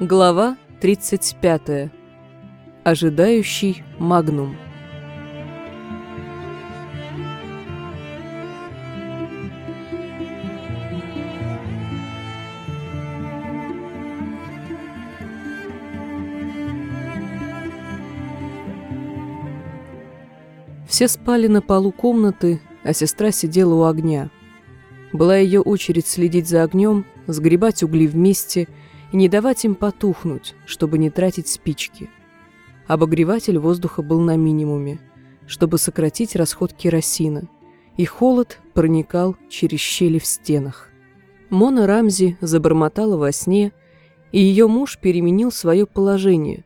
Глава 35. Ожидающий Магнум. Все спали на полу комнаты, а сестра сидела у огня. Была ее очередь следить за огнем, сгребать угли вместе и не давать им потухнуть, чтобы не тратить спички. Обогреватель воздуха был на минимуме, чтобы сократить расход керосина, и холод проникал через щели в стенах. Мона Рамзи забормотала во сне, и ее муж переменил свое положение,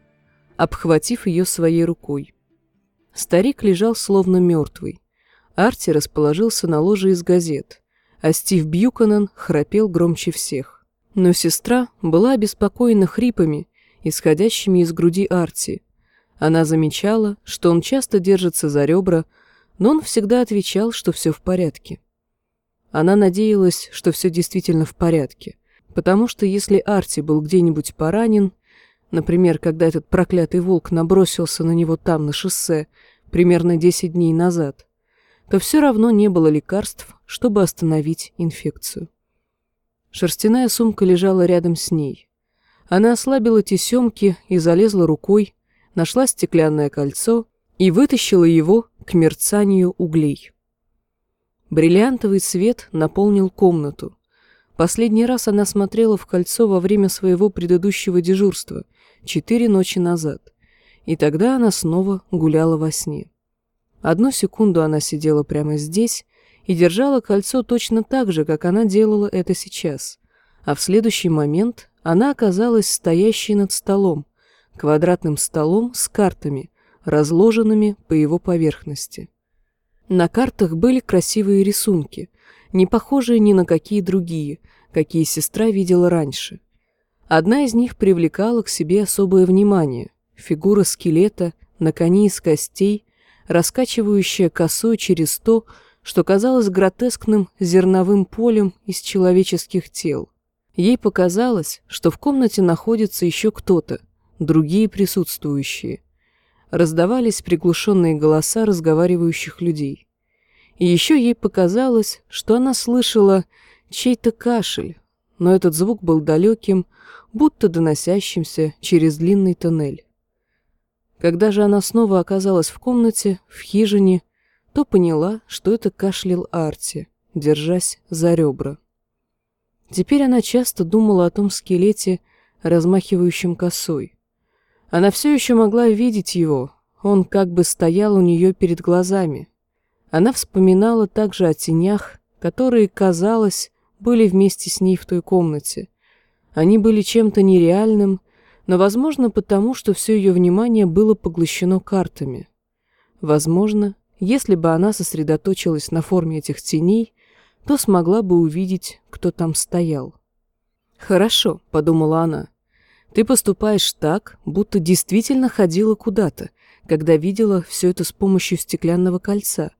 обхватив ее своей рукой. Старик лежал словно мертвый. Арти расположился на ложе из газет, а Стив Бьюканен храпел громче всех. Но сестра была обеспокоена хрипами, исходящими из груди Арти. Она замечала, что он часто держится за ребра, но он всегда отвечал, что все в порядке. Она надеялась, что все действительно в порядке, потому что если Арти был где-нибудь поранен, например, когда этот проклятый волк набросился на него там, на шоссе, примерно 10 дней назад, то все равно не было лекарств, чтобы остановить инфекцию. Шерстяная сумка лежала рядом с ней. Она ослабила тесемки и залезла рукой, нашла стеклянное кольцо и вытащила его к мерцанию углей. Бриллиантовый свет наполнил комнату. Последний раз она смотрела в кольцо во время своего предыдущего дежурства, четыре ночи назад, и тогда она снова гуляла во сне. Одну секунду она сидела прямо здесь и держала кольцо точно так же, как она делала это сейчас, а в следующий момент она оказалась стоящей над столом, квадратным столом с картами, разложенными по его поверхности. На картах были красивые рисунки, не похожие ни на какие другие, какие сестра видела раньше. Одна из них привлекала к себе особое внимание – фигура скелета на коне из костей раскачивающая косой через то, что казалось гротескным зерновым полем из человеческих тел. Ей показалось, что в комнате находится еще кто-то, другие присутствующие. Раздавались приглушенные голоса разговаривающих людей. И еще ей показалось, что она слышала чей-то кашель, но этот звук был далеким, будто доносящимся через длинный тоннель. Когда же она снова оказалась в комнате, в хижине, то поняла, что это кашлял Арти, держась за ребра. Теперь она часто думала о том скелете, размахивающем косой. Она все еще могла видеть его, он как бы стоял у нее перед глазами. Она вспоминала также о тенях, которые, казалось, были вместе с ней в той комнате. Они были чем-то нереальным, но, возможно, потому, что все ее внимание было поглощено картами. Возможно, если бы она сосредоточилась на форме этих теней, то смогла бы увидеть, кто там стоял. «Хорошо», — подумала она, — «ты поступаешь так, будто действительно ходила куда-то, когда видела все это с помощью стеклянного кольца.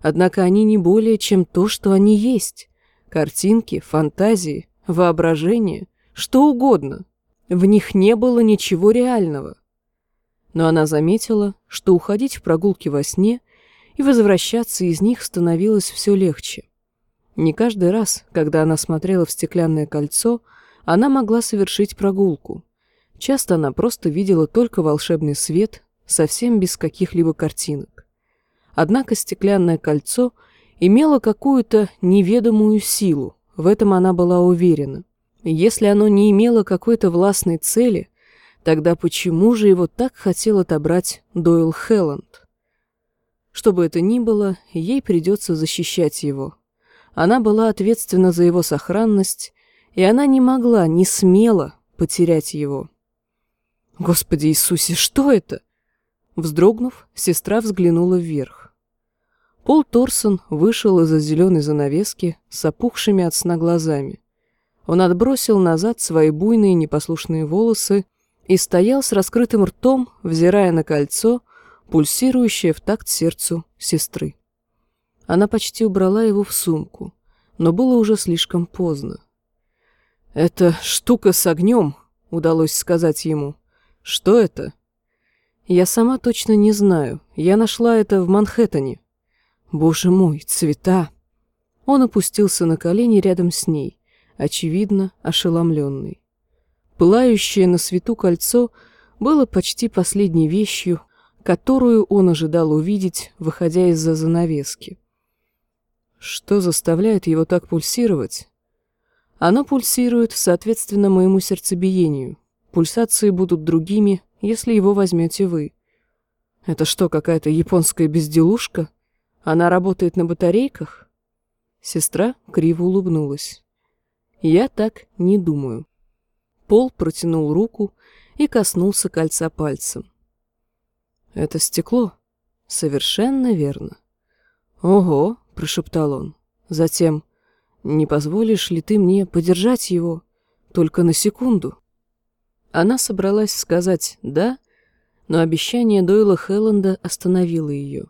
Однако они не более, чем то, что они есть. Картинки, фантазии, воображение, что угодно. В них не было ничего реального. Но она заметила, что уходить в прогулки во сне и возвращаться из них становилось все легче. Не каждый раз, когда она смотрела в стеклянное кольцо, она могла совершить прогулку. Часто она просто видела только волшебный свет, совсем без каких-либо картинок. Однако стеклянное кольцо имело какую-то неведомую силу, в этом она была уверена. Если оно не имело какой-то властной цели, тогда почему же его так хотел отобрать Дойл Хелланд? Что бы это ни было, ей придется защищать его. Она была ответственна за его сохранность, и она не могла, не смела потерять его. Господи Иисусе, что это? Вздрогнув, сестра взглянула вверх. Пол Торсон вышел из-за зеленой занавески с опухшими от сна глазами. Он отбросил назад свои буйные непослушные волосы и стоял с раскрытым ртом, взирая на кольцо, пульсирующее в такт сердцу сестры. Она почти убрала его в сумку, но было уже слишком поздно. «Это штука с огнем», — удалось сказать ему. «Что это?» «Я сама точно не знаю. Я нашла это в Манхэттене». «Боже мой, цвета!» Он опустился на колени рядом с ней, очевидно, ошеломленный. Пылающее на свету кольцо было почти последней вещью, которую он ожидал увидеть, выходя из-за занавески. Что заставляет его так пульсировать? Оно пульсирует соответственно моему сердцебиению. Пульсации будут другими, если его возьмете вы. Это что, какая-то японская безделушка? Она работает на батарейках? Сестра криво улыбнулась. Я так не думаю. Пол протянул руку и коснулся кольца пальцем. Это стекло. Совершенно верно. Ого, прошептал он. Затем, не позволишь ли ты мне подержать его только на секунду? Она собралась сказать «да», но обещание Дойла Хелланда остановило ее.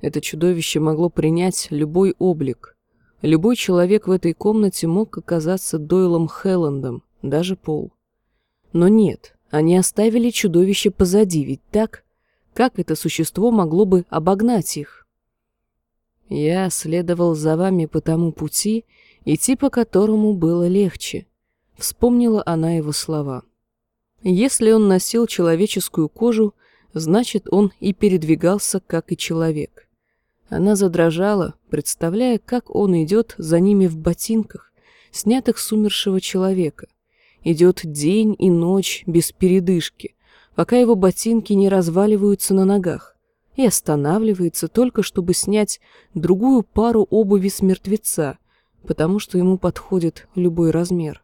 Это чудовище могло принять любой облик. Любой человек в этой комнате мог оказаться Дойлом Хелландом, даже Пол. Но нет, они оставили чудовище позади, ведь так? Как это существо могло бы обогнать их? Я следовал за вами по тому пути, идти по которому было легче. Вспомнила она его слова. Если он носил человеческую кожу, значит, он и передвигался, как и человек. Она задрожала, представляя, как он идет за ними в ботинках, снятых с умершего человека. Идет день и ночь без передышки, пока его ботинки не разваливаются на ногах, и останавливается только, чтобы снять другую пару обуви с мертвеца, потому что ему подходит любой размер.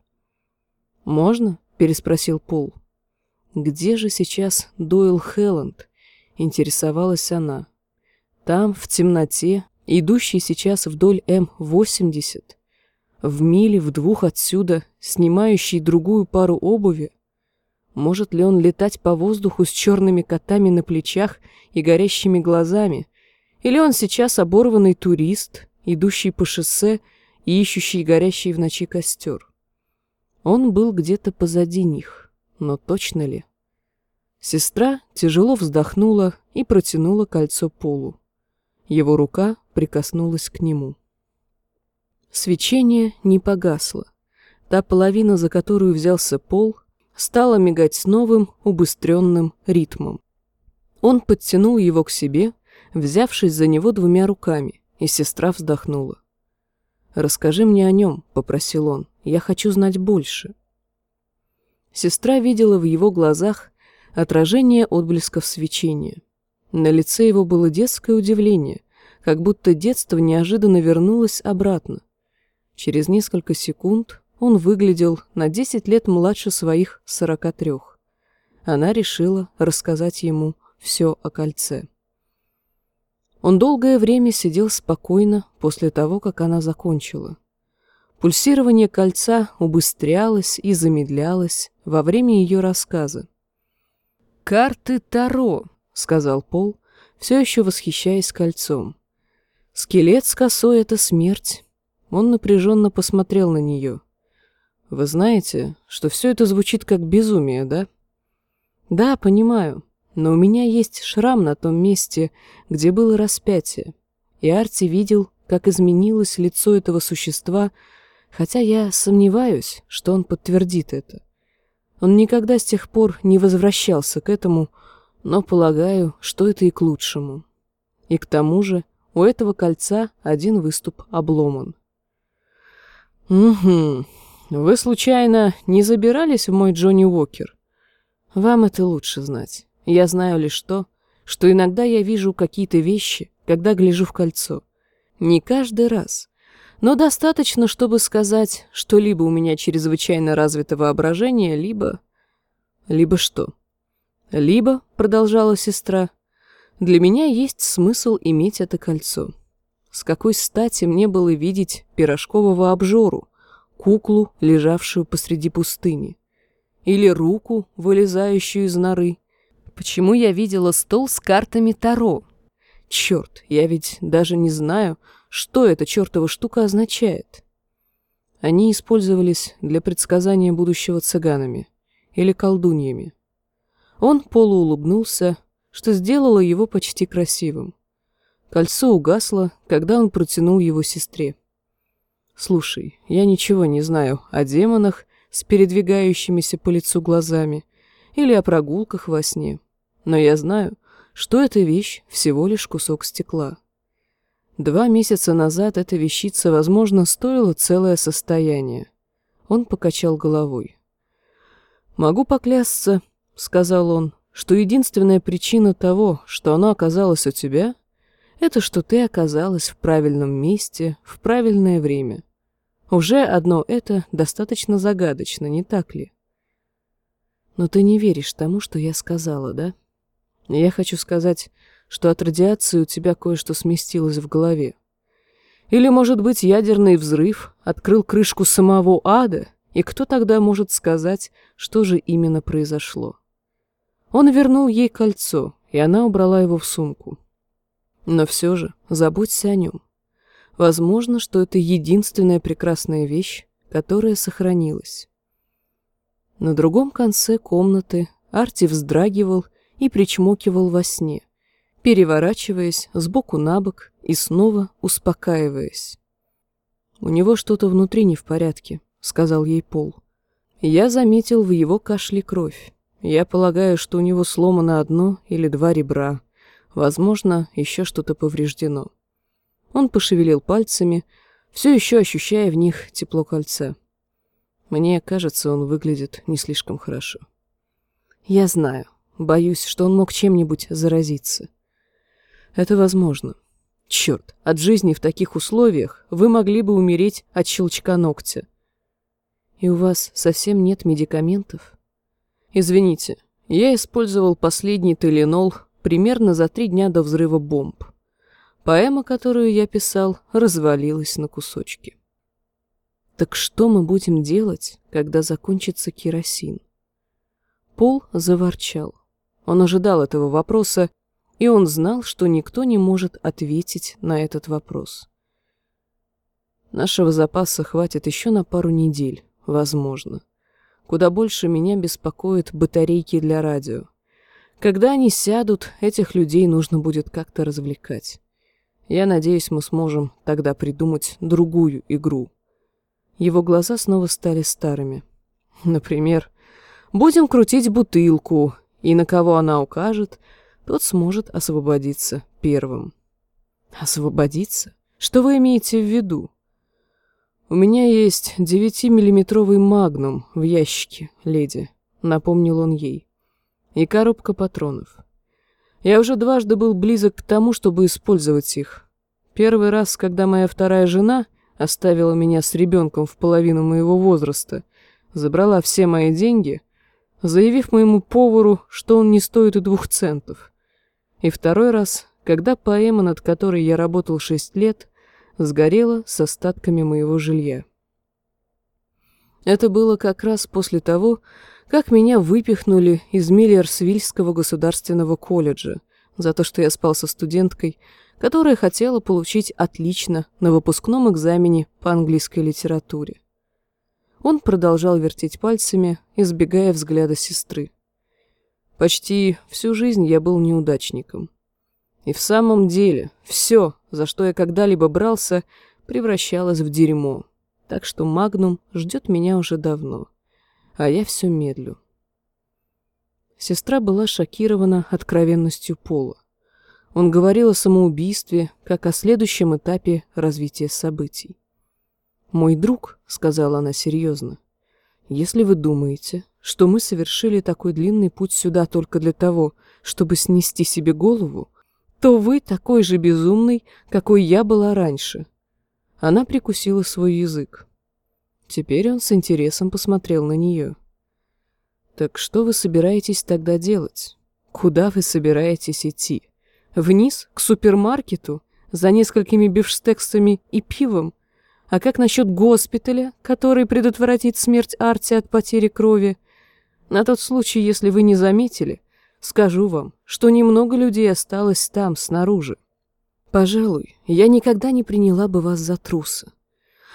«Можно?» — переспросил Пол. «Где же сейчас Дойл Хелланд?» — интересовалась она. «Там, в темноте, идущий сейчас вдоль М-80, в миле в двух отсюда, снимающий другую пару обуви, может ли он летать по воздуху с черными котами на плечах и горящими глазами? Или он сейчас оборванный турист, идущий по шоссе и ищущий горящий в ночи костер? Он был где-то позади них, но точно ли? Сестра тяжело вздохнула и протянула кольцо Полу. Его рука прикоснулась к нему. Свечение не погасло. Та половина, за которую взялся Пол, стала мигать с новым, убыстренным ритмом. Он подтянул его к себе, взявшись за него двумя руками, и сестра вздохнула. «Расскажи мне о нем», — попросил он, — «я хочу знать больше». Сестра видела в его глазах отражение отблесков свечения. На лице его было детское удивление, как будто детство неожиданно вернулось обратно. Через несколько секунд он выглядел на 10 лет младше своих 43. Она решила рассказать ему все о кольце. Он долгое время сидел спокойно после того, как она закончила. Пульсирование кольца убыстрялось и замедлялось во время ее рассказа. «Карты Таро», — сказал Пол, все еще восхищаясь кольцом. «Скелет с косой — это смерть». Он напряженно посмотрел на нее. Вы знаете, что все это звучит как безумие, да? Да, понимаю, но у меня есть шрам на том месте, где было распятие. И Арти видел, как изменилось лицо этого существа, хотя я сомневаюсь, что он подтвердит это. Он никогда с тех пор не возвращался к этому, но полагаю, что это и к лучшему. И к тому же у этого кольца один выступ обломан. «Угу», вы, случайно, не забирались в мой Джонни Уокер? Вам это лучше знать. Я знаю лишь то, что иногда я вижу какие-то вещи, когда гляжу в кольцо. Не каждый раз. Но достаточно, чтобы сказать, что либо у меня чрезвычайно развито воображение, либо... Либо что? Либо, продолжала сестра, для меня есть смысл иметь это кольцо. С какой стати мне было видеть пирожкового обжору, куклу, лежавшую посреди пустыни, или руку, вылезающую из норы. Почему я видела стол с картами Таро? Черт, я ведь даже не знаю, что эта чертова штука означает. Они использовались для предсказания будущего цыганами. или колдуньями. Он полуулыбнулся, что сделало его почти красивым. Кольцо угасло, когда он протянул его сестре. «Слушай, я ничего не знаю о демонах с передвигающимися по лицу глазами или о прогулках во сне, но я знаю, что эта вещь всего лишь кусок стекла. Два месяца назад эта вещица, возможно, стоила целое состояние. Он покачал головой. «Могу поклясться», — сказал он, — «что единственная причина того, что оно оказалось у тебя, это что ты оказалась в правильном месте в правильное время. Уже одно это достаточно загадочно, не так ли? Но ты не веришь тому, что я сказала, да? Я хочу сказать, что от радиации у тебя кое-что сместилось в голове. Или, может быть, ядерный взрыв открыл крышку самого ада, и кто тогда может сказать, что же именно произошло? Он вернул ей кольцо, и она убрала его в сумку. Но все же заботься о нем. Возможно, что это единственная прекрасная вещь, которая сохранилась. На другом конце комнаты Арти вздрагивал и причмокивал во сне, переворачиваясь с боку на бок и снова успокаиваясь. «У него что-то внутри не в порядке», — сказал ей Пол. «Я заметил в его кашле кровь. Я полагаю, что у него сломано одно или два ребра, Возможно, еще что-то повреждено. Он пошевелил пальцами, все еще ощущая в них тепло кольца. Мне кажется, он выглядит не слишком хорошо. Я знаю. Боюсь, что он мог чем-нибудь заразиться. Это возможно. Черт, от жизни в таких условиях вы могли бы умереть от щелчка ногтя. И у вас совсем нет медикаментов? Извините, я использовал последний теленол примерно за три дня до взрыва бомб. Поэма, которую я писал, развалилась на кусочки. Так что мы будем делать, когда закончится керосин? Пол заворчал. Он ожидал этого вопроса, и он знал, что никто не может ответить на этот вопрос. Нашего запаса хватит еще на пару недель, возможно. Куда больше меня беспокоят батарейки для радио. Когда они сядут, этих людей нужно будет как-то развлекать. Я надеюсь, мы сможем тогда придумать другую игру. Его глаза снова стали старыми. Например, будем крутить бутылку, и на кого она укажет, тот сможет освободиться первым. Освободиться? Что вы имеете в виду? У меня есть девятимиллиметровый магнум в ящике, леди, напомнил он ей и коробка патронов. Я уже дважды был близок к тому, чтобы использовать их. Первый раз, когда моя вторая жена оставила меня с ребенком в половину моего возраста, забрала все мои деньги, заявив моему повару, что он не стоит и двух центов. И второй раз, когда поэма, над которой я работал шесть лет, сгорела с остатками моего жилья. Это было как раз после того, как меня выпихнули из Миллерсвильского государственного колледжа за то, что я спал со студенткой, которая хотела получить отлично на выпускном экзамене по английской литературе. Он продолжал вертеть пальцами, избегая взгляда сестры. Почти всю жизнь я был неудачником. И в самом деле, все, за что я когда-либо брался, превращалось в дерьмо. Так что Магнум ждет меня уже давно а я все медлю. Сестра была шокирована откровенностью Пола. Он говорил о самоубийстве, как о следующем этапе развития событий. «Мой друг», — сказала она серьезно, — «если вы думаете, что мы совершили такой длинный путь сюда только для того, чтобы снести себе голову, то вы такой же безумный, какой я была раньше». Она прикусила свой язык. Теперь он с интересом посмотрел на нее. «Так что вы собираетесь тогда делать? Куда вы собираетесь идти? Вниз, к супермаркету, за несколькими бифштексами и пивом? А как насчет госпиталя, который предотвратит смерть Арти от потери крови? На тот случай, если вы не заметили, скажу вам, что немного людей осталось там, снаружи. Пожалуй, я никогда не приняла бы вас за труса.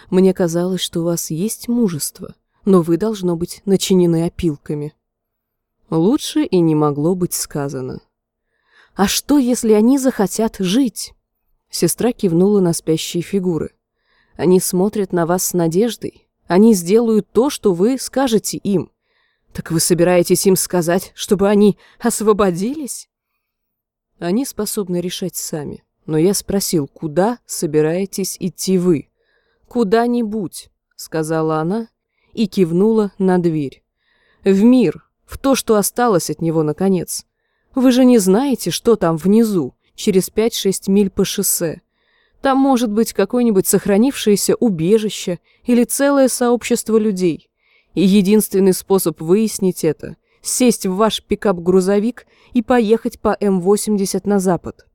Мне казалось, что у вас есть мужество, но вы, должно быть, начинены опилками. Лучше и не могло быть сказано. «А что, если они захотят жить?» Сестра кивнула на спящие фигуры. «Они смотрят на вас с надеждой. Они сделают то, что вы скажете им. Так вы собираетесь им сказать, чтобы они освободились?» Они способны решать сами. Но я спросил, куда собираетесь идти вы? «Куда-нибудь», — сказала она и кивнула на дверь. «В мир, в то, что осталось от него, наконец. Вы же не знаете, что там внизу, через пять-шесть миль по шоссе. Там может быть какое-нибудь сохранившееся убежище или целое сообщество людей. И единственный способ выяснить это — сесть в ваш пикап-грузовик и поехать по М-80 на запад.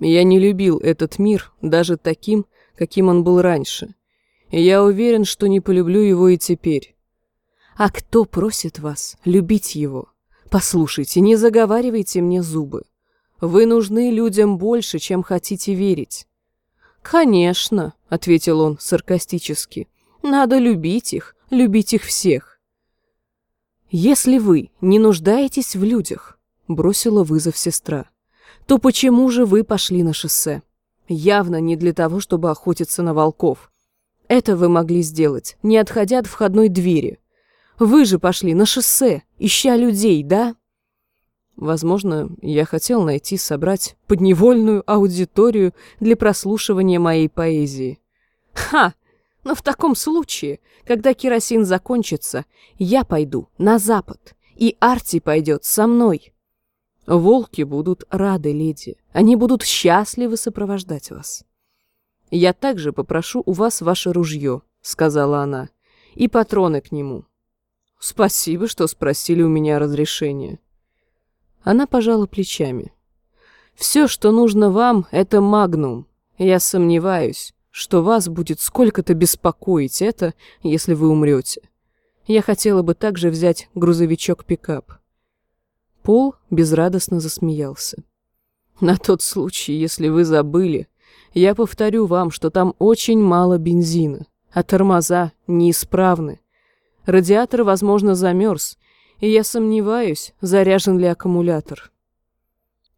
Я не любил этот мир даже таким, каким он был раньше. И я уверен, что не полюблю его и теперь. А кто просит вас любить его? Послушайте, не заговаривайте мне зубы. Вы нужны людям больше, чем хотите верить. Конечно, ответил он саркастически. Надо любить их, любить их всех. Если вы не нуждаетесь в людях, бросила вызов сестра, то почему же вы пошли на шоссе? Явно не для того, чтобы охотиться на волков. Это вы могли сделать, не отходя от входной двери. Вы же пошли на шоссе, ища людей, да? Возможно, я хотел найти, собрать подневольную аудиторию для прослушивания моей поэзии. Ха! Но в таком случае, когда керосин закончится, я пойду на запад, и Арти пойдет со мной. Волки будут рады, леди. Они будут счастливы сопровождать вас. Я также попрошу у вас ваше ружье, сказала она, и патроны к нему. Спасибо, что спросили у меня разрешение. Она пожала плечами. Все, что нужно вам, это магнум. Я сомневаюсь, что вас будет сколько-то беспокоить это, если вы умрете. Я хотела бы также взять грузовичок-пикап. Пол безрадостно засмеялся. На тот случай, если вы забыли, я повторю вам, что там очень мало бензина, а тормоза неисправны. Радиатор, возможно, замерз, и я сомневаюсь, заряжен ли аккумулятор.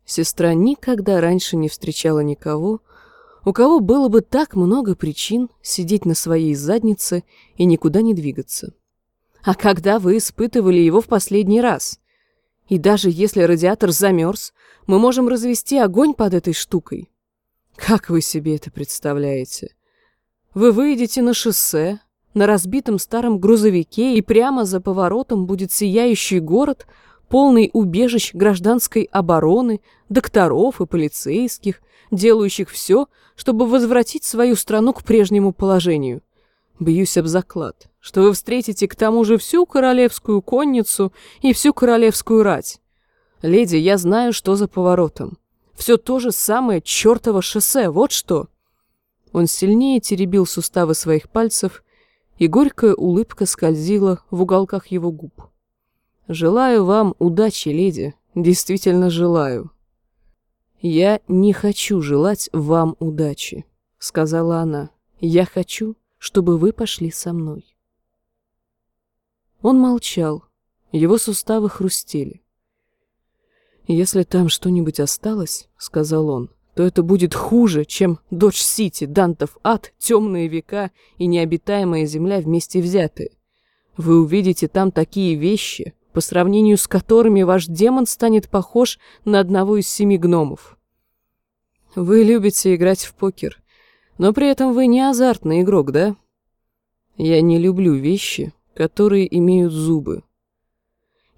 Сестра никогда раньше не встречала никого, у кого было бы так много причин сидеть на своей заднице и никуда не двигаться. А когда вы испытывали его в последний раз? И даже если радиатор замерз, мы можем развести огонь под этой штукой. Как вы себе это представляете? Вы выйдете на шоссе, на разбитом старом грузовике, и прямо за поворотом будет сияющий город, полный убежищ гражданской обороны, докторов и полицейских, делающих все, чтобы возвратить свою страну к прежнему положению. Бьюсь об заклад, что вы встретите к тому же всю королевскую конницу и всю королевскую рать. Леди, я знаю, что за поворотом. Все то же самое чертово шоссе, вот что. Он сильнее теребил суставы своих пальцев и горькая улыбка скользила в уголках его губ. «Желаю вам удачи, леди, действительно желаю». «Я не хочу желать вам удачи», — сказала она. «Я хочу, чтобы вы пошли со мной». Он молчал, его суставы хрустели. «Если там что-нибудь осталось», — сказал он, то это будет хуже, чем Додж-Сити, Дантов ад, темные века и необитаемая земля вместе взятые. Вы увидите там такие вещи, по сравнению с которыми ваш демон станет похож на одного из семи гномов. Вы любите играть в покер, но при этом вы не азартный игрок, да? Я не люблю вещи, которые имеют зубы.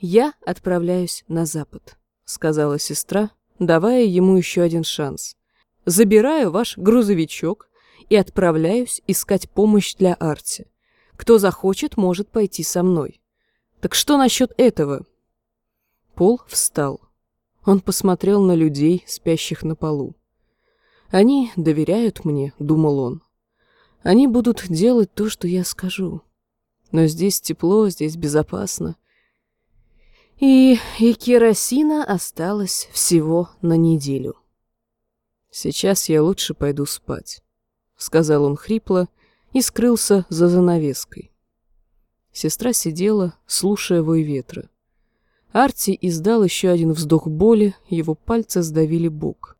Я отправляюсь на запад, сказала сестра, давая ему еще один шанс. «Забираю ваш грузовичок и отправляюсь искать помощь для Арти. Кто захочет, может пойти со мной. Так что насчет этого?» Пол встал. Он посмотрел на людей, спящих на полу. «Они доверяют мне», — думал он. «Они будут делать то, что я скажу. Но здесь тепло, здесь безопасно. И, и керосина осталось всего на неделю. «Сейчас я лучше пойду спать», — сказал он хрипло и скрылся за занавеской. Сестра сидела, слушая вой ветра. Арти издал еще один вздох боли, его пальцы сдавили бок.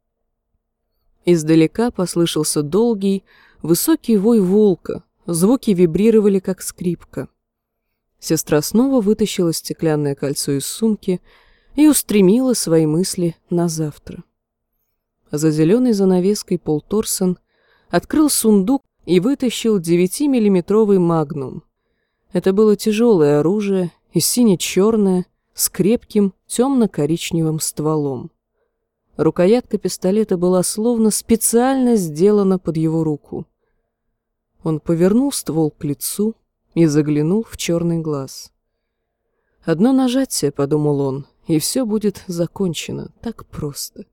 Издалека послышался долгий, высокий вой волка, звуки вибрировали, как скрипка. Сестра снова вытащила стеклянное кольцо из сумки и устремила свои мысли на завтра. За зеленой занавеской Пол Торсон открыл сундук и вытащил девятимиллиметровый магнум. Это было тяжелое оружие и сине-черное, с крепким темно-коричневым стволом. Рукоятка пистолета была словно специально сделана под его руку. Он повернул ствол к лицу и заглянул в черный глаз. «Одно нажатие», — подумал он, — «и все будет закончено. Так просто.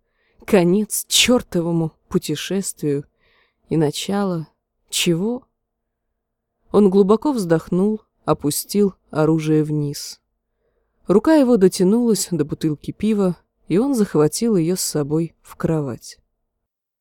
Конец чертовому путешествию и начало чего?» Он глубоко вздохнул, опустил оружие вниз. Рука его дотянулась до бутылки пива, и он захватил ее с собой в кровать.